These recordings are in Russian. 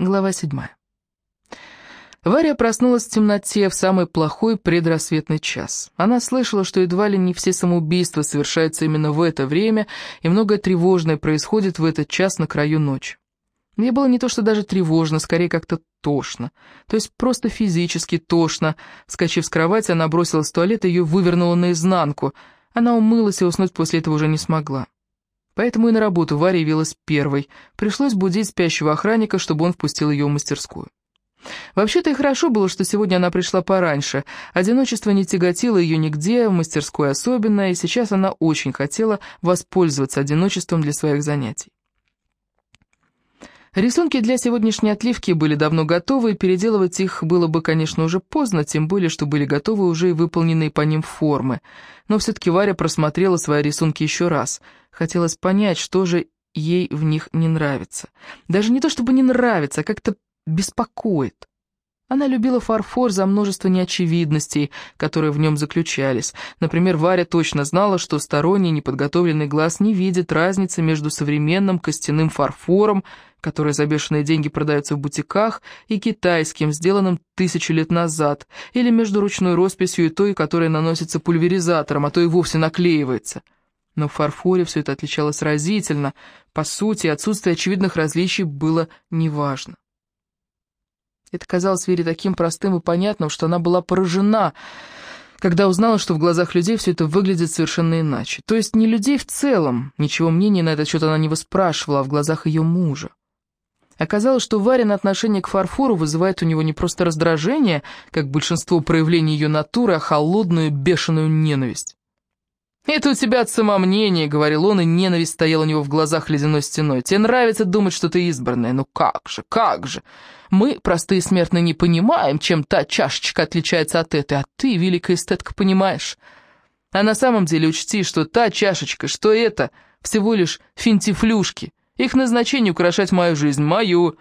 Глава седьмая. Варя проснулась в темноте в самый плохой предрассветный час. Она слышала, что едва ли не все самоубийства совершаются именно в это время, и многое тревожное происходит в этот час на краю ночи. Мне было не то что даже тревожно, скорее как-то тошно. То есть просто физически тошно. Вскочив с кровати, она бросилась в туалет и ее вывернула наизнанку. Она умылась и уснуть после этого уже не смогла. Поэтому и на работу Варя явилась первой. Пришлось будить спящего охранника, чтобы он впустил ее в мастерскую. Вообще-то и хорошо было, что сегодня она пришла пораньше. Одиночество не тяготило ее нигде, в мастерской особенно, и сейчас она очень хотела воспользоваться одиночеством для своих занятий. Рисунки для сегодняшней отливки были давно готовы, переделывать их было бы, конечно, уже поздно, тем более, что были готовы уже и выполненные по ним формы. Но все-таки Варя просмотрела свои рисунки еще раз. Хотелось понять, что же ей в них не нравится. Даже не то чтобы не нравится, а как-то беспокоит. Она любила фарфор за множество неочевидностей, которые в нем заключались. Например, Варя точно знала, что сторонний неподготовленный глаз не видит разницы между современным костяным фарфором, который за бешеные деньги продается в бутиках, и китайским, сделанным тысячу лет назад, или между ручной росписью и той, которая наносится пульверизатором, а то и вовсе наклеивается. Но в фарфоре все это отличалось разительно. По сути, отсутствие очевидных различий было неважно. Это казалось Вере таким простым и понятным, что она была поражена, когда узнала, что в глазах людей все это выглядит совершенно иначе. То есть не людей в целом, ничего мнения на этот счет она не выспрашивала, а в глазах ее мужа. Оказалось, что Варин отношение к фарфору вызывает у него не просто раздражение, как большинство проявлений ее натуры, а холодную бешеную ненависть. «Это у тебя от самомнения», — говорил он, и ненависть стояла у него в глазах ледяной стеной. «Тебе нравится думать, что ты избранная? Ну как же, как же! Мы, простые смертные, не понимаем, чем та чашечка отличается от этой, а ты, великая эстетка, понимаешь. А на самом деле учти, что та чашечка, что это, всего лишь финтифлюшки. Их назначение украшать мою жизнь, мою,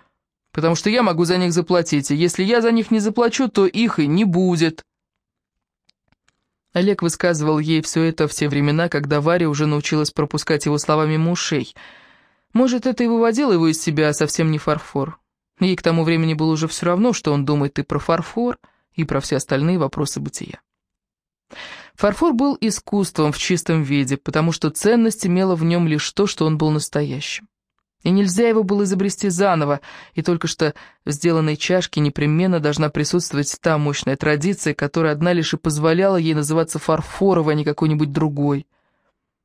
потому что я могу за них заплатить, и если я за них не заплачу, то их и не будет». Олег высказывал ей все это в те времена, когда Варя уже научилась пропускать его словами мимо ушей. Может, это и выводило его из себя, а совсем не фарфор. Ей к тому времени было уже все равно, что он думает и про фарфор, и про все остальные вопросы бытия. Фарфор был искусством в чистом виде, потому что ценность имела в нем лишь то, что он был настоящим. И нельзя его было изобрести заново, и только что в сделанной чашке непременно должна присутствовать та мощная традиция, которая одна лишь и позволяла ей называться фарфоровой, а не какой-нибудь другой.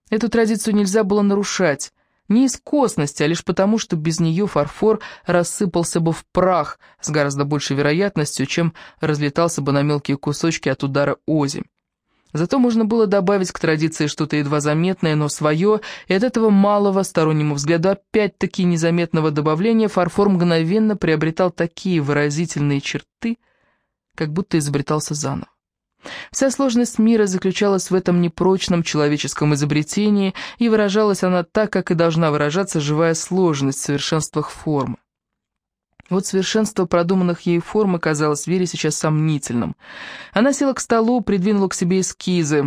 Эту традицию нельзя было нарушать, не из косности, а лишь потому, что без нее фарфор рассыпался бы в прах с гораздо большей вероятностью, чем разлетался бы на мелкие кусочки от удара озимь. Зато можно было добавить к традиции что-то едва заметное, но свое, и от этого малого стороннему взгляду опять-таки незаметного добавления фарфор мгновенно приобретал такие выразительные черты, как будто изобретался заново. Вся сложность мира заключалась в этом непрочном человеческом изобретении, и выражалась она так, как и должна выражаться живая сложность в совершенствах формы. Вот совершенство продуманных ей форм оказалось Вере сейчас сомнительным. Она села к столу, придвинула к себе эскизы.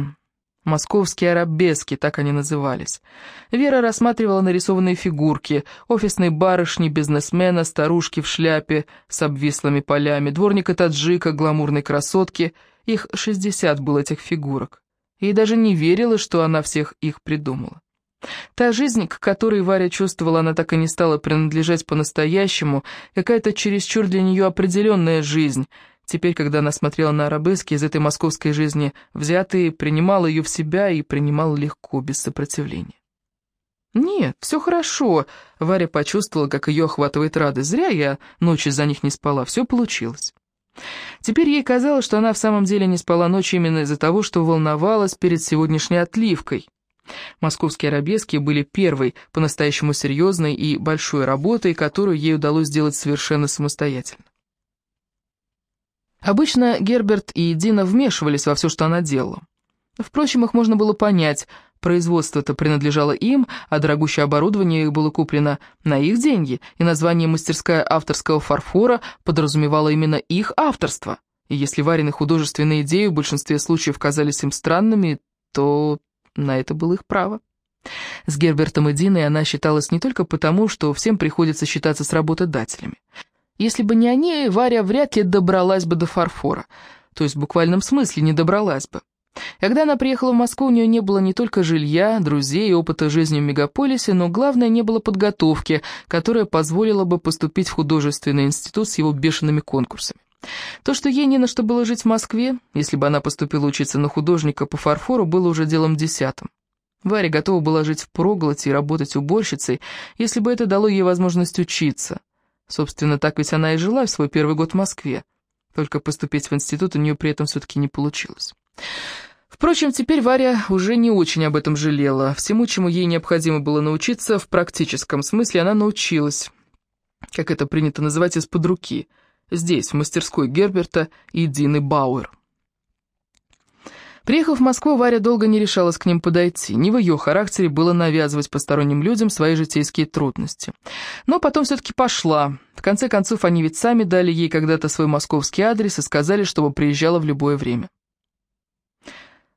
Московские арабески, так они назывались. Вера рассматривала нарисованные фигурки. Офисной барышни, бизнесмена, старушки в шляпе с обвислыми полями, дворника-таджика, гламурной красотки. Их шестьдесят было этих фигурок. И даже не верила, что она всех их придумала. Та жизнь, к которой Варя чувствовала, она так и не стала принадлежать по-настоящему, какая-то чересчур для нее определенная жизнь. Теперь, когда она смотрела на арабески из этой московской жизни, взятые, принимала ее в себя и принимала легко, без сопротивления. «Нет, все хорошо», — Варя почувствовала, как ее охватывает радость. «Зря я ночи за них не спала, все получилось». Теперь ей казалось, что она в самом деле не спала ночь именно из-за того, что волновалась перед сегодняшней отливкой. Московские арабески были первой, по-настоящему серьезной и большой работой, которую ей удалось сделать совершенно самостоятельно. Обычно Герберт и Дина вмешивались во все, что она делала. Впрочем, их можно было понять, производство-то принадлежало им, а дорогущее оборудование их было куплено на их деньги, и название «Мастерская авторского фарфора» подразумевало именно их авторство. И если Варины художественные идеи в большинстве случаев казались им странными, то на это было их право. С Гербертом и Диной она считалась не только потому, что всем приходится считаться с работодателями. Если бы не они, Варя вряд ли добралась бы до фарфора. То есть в буквальном смысле не добралась бы. Когда она приехала в Москву, у нее не было не только жилья, друзей и опыта жизни в мегаполисе, но главное, не было подготовки, которая позволила бы поступить в художественный институт с его бешеными конкурсами. То, что ей не на что было жить в Москве, если бы она поступила учиться на художника по фарфору, было уже делом десятым. Варя готова была жить в проголоте и работать уборщицей, если бы это дало ей возможность учиться. Собственно, так ведь она и жила в свой первый год в Москве. Только поступить в институт у нее при этом все-таки не получилось. Впрочем, теперь Варя уже не очень об этом жалела. Всему, чему ей необходимо было научиться, в практическом смысле она научилась, как это принято называть, из-под руки, здесь, в мастерской Герберта и Дины Бауэр. Приехав в Москву, Варя долго не решалась к ним подойти. Не в ее характере было навязывать посторонним людям свои житейские трудности. Но потом все-таки пошла. В конце концов, они ведь сами дали ей когда-то свой московский адрес и сказали, чтобы приезжала в любое время.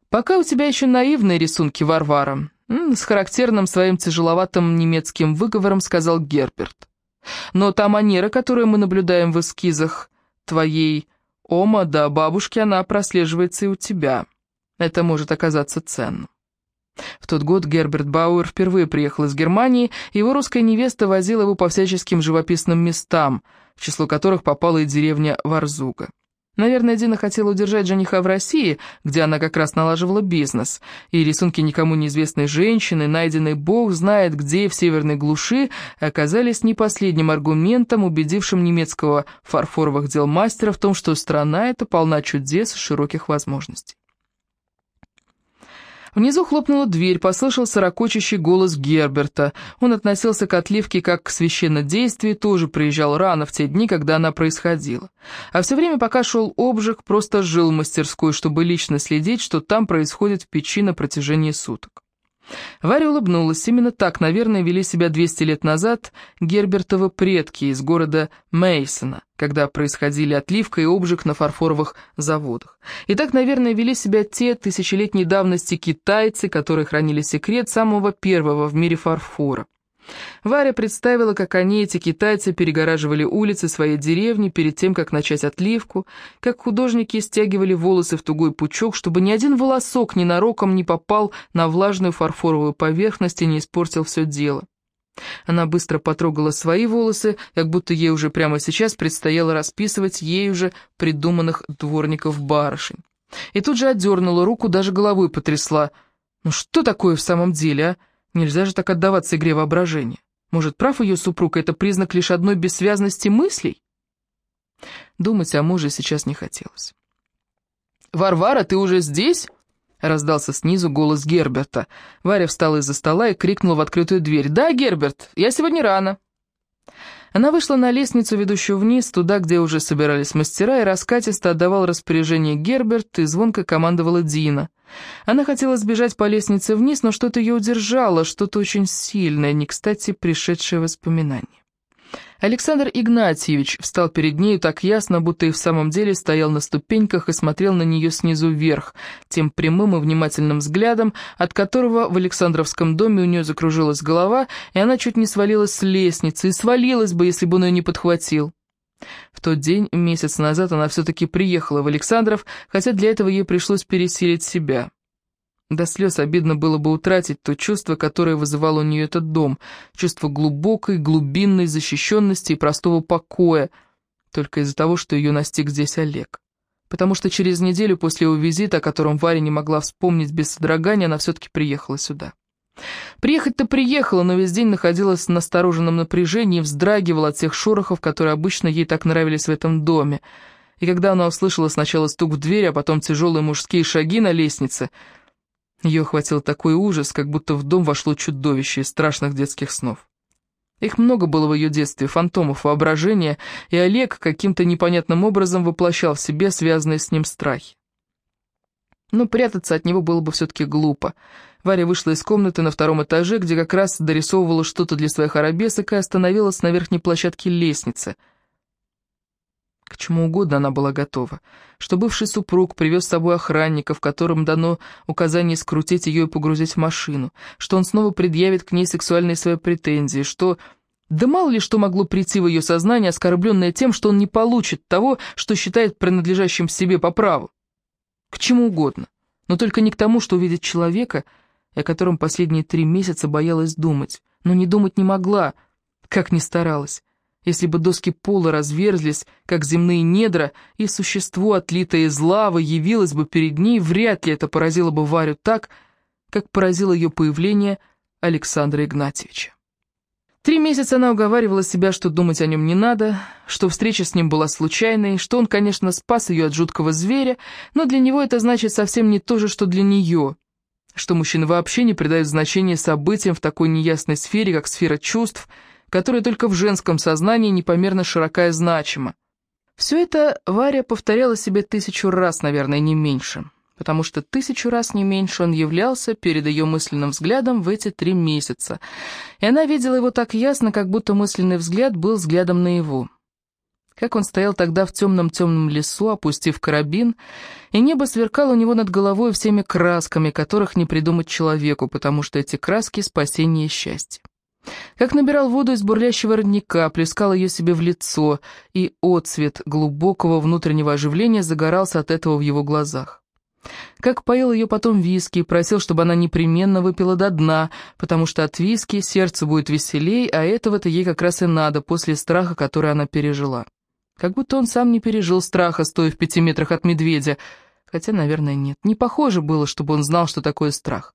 «Пока у тебя еще наивные рисунки, Варвара», с характерным своим тяжеловатым немецким выговором сказал Герберт. «Но та манера, которую мы наблюдаем в эскизах твоей Ома да бабушки, она прослеживается и у тебя». Это может оказаться ценным. В тот год Герберт Бауэр впервые приехал из Германии, его русская невеста возила его по всяческим живописным местам, в число которых попала и деревня Варзуга. Наверное, Дина хотела удержать жениха в России, где она как раз налаживала бизнес, и рисунки никому неизвестной женщины, найденные бог знает где в северной глуши, оказались не последним аргументом, убедившим немецкого фарфоровых дел мастера в том, что страна эта полна чудес и широких возможностей. Внизу хлопнула дверь, послышался ракочащий голос Герберта. Он относился к отливке как к священнодействию, тоже приезжал рано в те дни, когда она происходила. А все время, пока шел обжиг, просто жил в мастерской, чтобы лично следить, что там происходит в печи на протяжении суток. Варя улыбнулась. Именно так, наверное, вели себя 200 лет назад Гербертовы предки из города Мейсона, когда происходили отливка и обжиг на фарфоровых заводах. И так, наверное, вели себя те тысячелетней давности китайцы, которые хранили секрет самого первого в мире фарфора. Варя представила, как они, эти китайцы, перегораживали улицы своей деревни перед тем, как начать отливку, как художники стягивали волосы в тугой пучок, чтобы ни один волосок ненароком не попал на влажную фарфоровую поверхность и не испортил все дело. Она быстро потрогала свои волосы, как будто ей уже прямо сейчас предстояло расписывать ей уже придуманных дворников-барышень. И тут же отдернула руку, даже головой потрясла. «Ну что такое в самом деле, а?» Нельзя же так отдаваться игре воображения. Может, прав ее супруг, это признак лишь одной бессвязности мыслей? Думать о муже сейчас не хотелось. «Варвара, ты уже здесь?» — раздался снизу голос Герберта. Варя встала из-за стола и крикнула в открытую дверь. «Да, Герберт, я сегодня рано». Она вышла на лестницу, ведущую вниз, туда, где уже собирались мастера, и раскатисто отдавал распоряжение Герберт, и звонко командовала Дина. Она хотела сбежать по лестнице вниз, но что-то ее удержало, что-то очень сильное, не кстати пришедшее воспоминание. Александр Игнатьевич встал перед нею так ясно, будто и в самом деле стоял на ступеньках и смотрел на нее снизу вверх, тем прямым и внимательным взглядом, от которого в Александровском доме у нее закружилась голова, и она чуть не свалилась с лестницы, и свалилась бы, если бы он ее не подхватил. В тот день, месяц назад, она все-таки приехала в Александров, хотя для этого ей пришлось пересилить себя. До слез обидно было бы утратить то чувство, которое вызывал у нее этот дом, чувство глубокой, глубинной защищенности и простого покоя, только из-за того, что ее настиг здесь Олег. Потому что через неделю после его визита, о котором Варя не могла вспомнить без содрогания, она все-таки приехала сюда. Приехать-то приехала, но весь день находилась в настороженном напряжении вздрагивала от тех шорохов, которые обычно ей так нравились в этом доме. И когда она услышала сначала стук в дверь, а потом тяжелые мужские шаги на лестнице, ее охватил такой ужас, как будто в дом вошло чудовище из страшных детских снов. Их много было в ее детстве, фантомов воображения, и Олег каким-то непонятным образом воплощал в себе связанные с ним страхи. Но прятаться от него было бы все-таки глупо. Варя вышла из комнаты на втором этаже, где как раз дорисовывала что-то для своих арабесок и остановилась на верхней площадке лестницы. Чему угодно она была готова. Что бывший супруг привез с собой охранников, которым дано указание скрутить ее и погрузить в машину. Что он снова предъявит к ней сексуальные свои претензии. Что Да мало ли что могло прийти в ее сознание, оскорбленное тем, что он не получит того, что считает принадлежащим себе по праву. К чему угодно, но только не к тому, что увидит человека, о котором последние три месяца боялась думать, но не думать не могла, как ни старалась. Если бы доски пола разверзлись, как земные недра, и существо, отлитое из лавы, явилось бы перед ней, вряд ли это поразило бы Варю так, как поразило ее появление Александра Игнатьевича. Три месяца она уговаривала себя, что думать о нем не надо, что встреча с ним была случайной, что он, конечно, спас ее от жуткого зверя, но для него это значит совсем не то же, что для нее, что мужчины вообще не придают значения событиям в такой неясной сфере, как сфера чувств – которая только в женском сознании непомерно широка и значима. Все это Варя повторяла себе тысячу раз, наверное, не меньше, потому что тысячу раз не меньше он являлся перед ее мысленным взглядом в эти три месяца, и она видела его так ясно, как будто мысленный взгляд был взглядом на его. Как он стоял тогда в темном-темном лесу, опустив карабин, и небо сверкало у него над головой всеми красками, которых не придумать человеку, потому что эти краски — спасение и счастье. Как набирал воду из бурлящего родника, плескал ее себе в лицо, и отцвет глубокого внутреннего оживления загорался от этого в его глазах. Как поил ее потом виски и просил, чтобы она непременно выпила до дна, потому что от виски сердце будет веселей, а этого-то ей как раз и надо после страха, который она пережила. Как будто он сам не пережил страха, стоя в пяти метрах от медведя, хотя, наверное, нет. Не похоже было, чтобы он знал, что такое страх.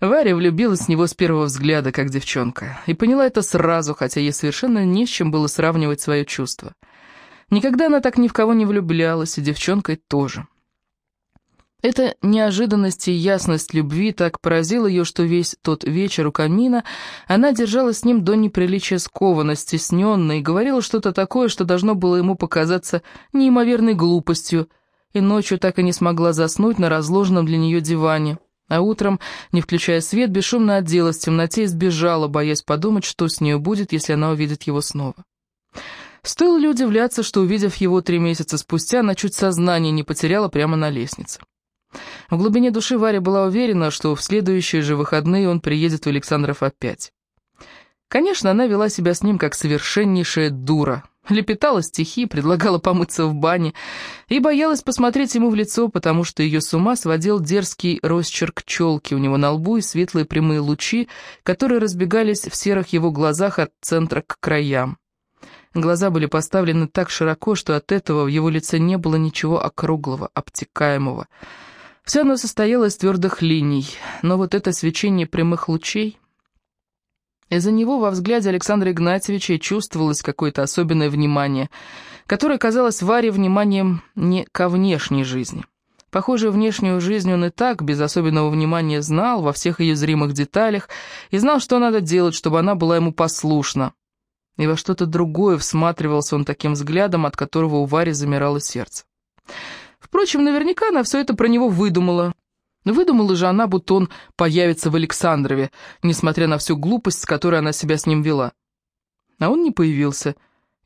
Варя влюбилась в него с первого взгляда, как девчонка, и поняла это сразу, хотя ей совершенно не с чем было сравнивать свое чувство. Никогда она так ни в кого не влюблялась, и девчонкой тоже. Эта неожиданность и ясность любви так поразила ее, что весь тот вечер у камина она держалась с ним до неприличия скованно, стесненно, и говорила что-то такое, что должно было ему показаться неимоверной глупостью, и ночью так и не смогла заснуть на разложенном для нее диване. А утром, не включая свет, бесшумно оделась в темноте и сбежала, боясь подумать, что с ней будет, если она увидит его снова. Стоило ли удивляться, что, увидев его три месяца спустя, она чуть сознание не потеряла прямо на лестнице. В глубине души Варя была уверена, что в следующие же выходные он приедет в Александров опять. Конечно, она вела себя с ним как совершеннейшая дура, лепетала стихи, предлагала помыться в бане и боялась посмотреть ему в лицо, потому что ее с ума сводил дерзкий росчерк челки у него на лбу и светлые прямые лучи, которые разбегались в серых его глазах от центра к краям. Глаза были поставлены так широко, что от этого в его лице не было ничего округлого, обтекаемого. Все оно состояло из твердых линий, но вот это свечение прямых лучей... Из-за него во взгляде Александра Игнатьевича чувствовалось какое-то особенное внимание, которое казалось Варе вниманием не ко внешней жизни. Похоже, внешнюю жизнь он и так, без особенного внимания, знал во всех ее зримых деталях и знал, что надо делать, чтобы она была ему послушна. И во что-то другое всматривался он таким взглядом, от которого у Вари замирало сердце. Впрочем, наверняка она все это про него выдумала, Выдумала же она, будто он появится в Александрове, несмотря на всю глупость, с которой она себя с ним вела. А он не появился.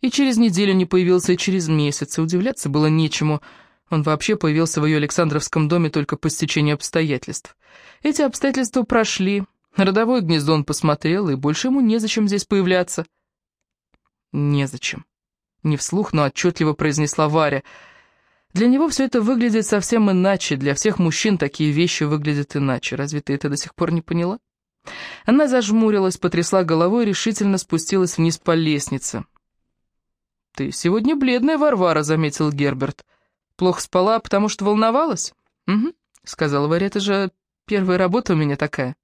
И через неделю не появился, и через месяц, и удивляться было нечему. Он вообще появился в ее Александровском доме только по стечению обстоятельств. Эти обстоятельства прошли. Родовое гнездо он посмотрел, и больше ему незачем здесь появляться. «Незачем». Не вслух, но отчетливо произнесла Варя — для него все это выглядит совсем иначе, для всех мужчин такие вещи выглядят иначе. Разве ты это до сих пор не поняла? Она зажмурилась, потрясла головой и решительно спустилась вниз по лестнице. «Ты сегодня бледная, Варвара», — заметил Герберт. «Плохо спала, потому что волновалась?» «Угу», — сказала Варя, — «это же первая работа у меня такая».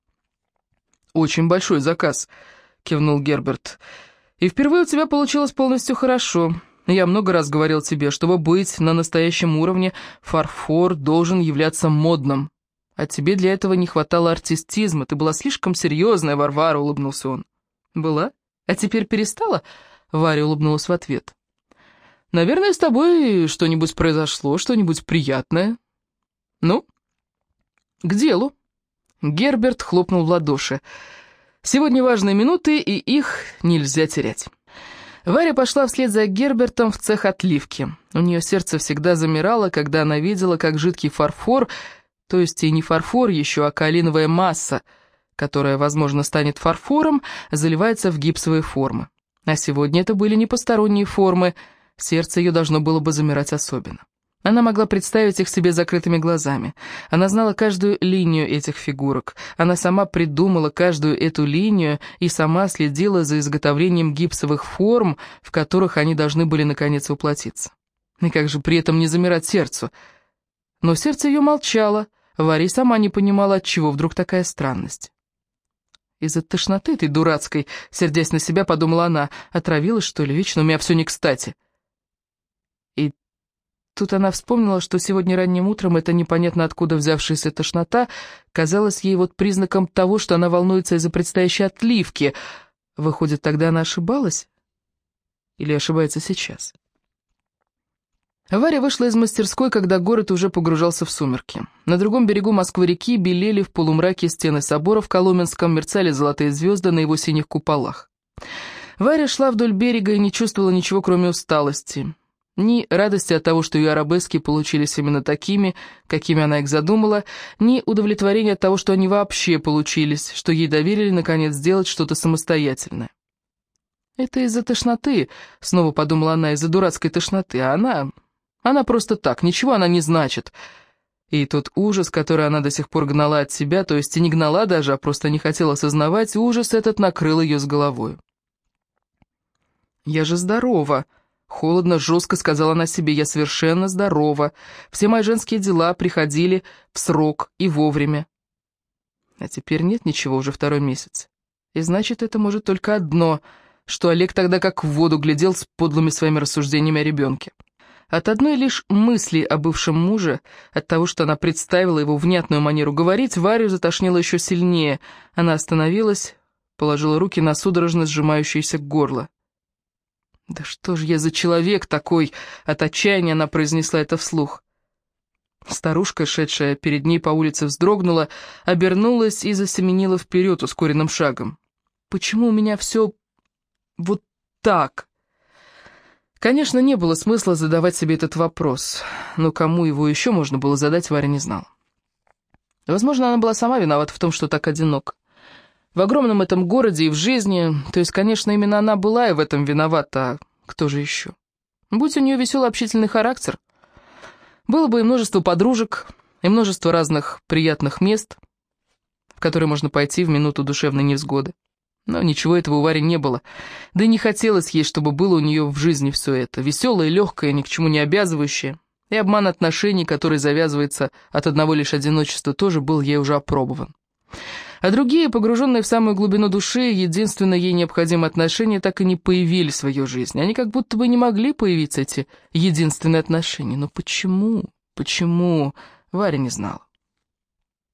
«Очень большой заказ», — кивнул Герберт. «И впервые у тебя получилось полностью хорошо». Я много раз говорил тебе, чтобы быть на настоящем уровне, фарфор должен являться модным. А тебе для этого не хватало артистизма, ты была слишком серьезная, Варвара, улыбнулся он. Была? А теперь перестала? Варя улыбнулась в ответ. Наверное, с тобой что-нибудь произошло, что-нибудь приятное. Ну, к делу. Герберт хлопнул в ладоши. Сегодня важные минуты, и их нельзя терять. Варя пошла вслед за Гербертом в цех отливки. У нее сердце всегда замирало, когда она видела, как жидкий фарфор, то есть и не фарфор еще, а калиновая масса, которая, возможно, станет фарфором, заливается в гипсовые формы. А сегодня это были не посторонние формы, сердце ее должно было бы замирать особенно. Она могла представить их себе закрытыми глазами. Она знала каждую линию этих фигурок. Она сама придумала каждую эту линию и сама следила за изготовлением гипсовых форм, в которых они должны были наконец воплотиться. И как же при этом не замирать сердцу? Но сердце ее молчало. Варя сама не понимала, от чего вдруг такая странность. Из-за тошноты этой дурацкой, сердясь на себя, подумала она, отравилась, что ли, вечно у меня все не кстати. Тут она вспомнила, что сегодня ранним утром эта непонятно откуда взявшаяся тошнота казалась ей вот признаком того, что она волнуется из-за предстоящей отливки. Выходит, тогда она ошибалась? Или ошибается сейчас? Варя вышла из мастерской, когда город уже погружался в сумерки. На другом берегу Москвы-реки белели в полумраке стены собора в Коломенском, мерцали золотые звезды на его синих куполах. Варя шла вдоль берега и не чувствовала ничего, кроме усталости. Ни радости от того, что ее арабески получились именно такими, какими она их задумала, ни удовлетворения от того, что они вообще получились, что ей доверили, наконец, сделать что-то самостоятельное. «Это из-за тошноты», — снова подумала она, — «из-за дурацкой тошноты, а она... она просто так, ничего она не значит». И тот ужас, который она до сих пор гнала от себя, то есть и не гнала даже, а просто не хотела осознавать, ужас этот накрыл ее с головой. «Я же здорова», — Холодно, жестко сказала она себе, я совершенно здорова. Все мои женские дела приходили в срок и вовремя. А теперь нет ничего уже второй месяц. И значит, это может только одно, что Олег тогда как в воду глядел с подлыми своими рассуждениями о ребенке. От одной лишь мысли о бывшем муже, от того, что она представила его внятную манеру говорить, Варю затошнило еще сильнее. Она остановилась, положила руки на судорожно сжимающееся горло. «Да что же я за человек такой?» От отчаяния она произнесла это вслух. Старушка, шедшая перед ней по улице, вздрогнула, обернулась и засеменила вперед ускоренным шагом. «Почему у меня все вот так?» Конечно, не было смысла задавать себе этот вопрос, но кому его еще можно было задать, Варя не знала. Возможно, она была сама виновата в том, что так одинок. В огромном этом городе и в жизни, то есть, конечно, именно она была и в этом виновата, а кто же еще? Будь у нее веселый общительный характер, было бы и множество подружек, и множество разных приятных мест, в которые можно пойти в минуту душевной невзгоды. Но ничего этого у Вари не было, да и не хотелось ей, чтобы было у нее в жизни все это, веселое, легкое, ни к чему не обязывающее, и обман отношений, который завязывается от одного лишь одиночества, тоже был ей уже опробован. А другие, погруженные в самую глубину души, единственное ей необходимое отношение, так и не появились в ее жизни. Они как будто бы не могли появиться, эти единственные отношения. Но почему? Почему? Варя не знала.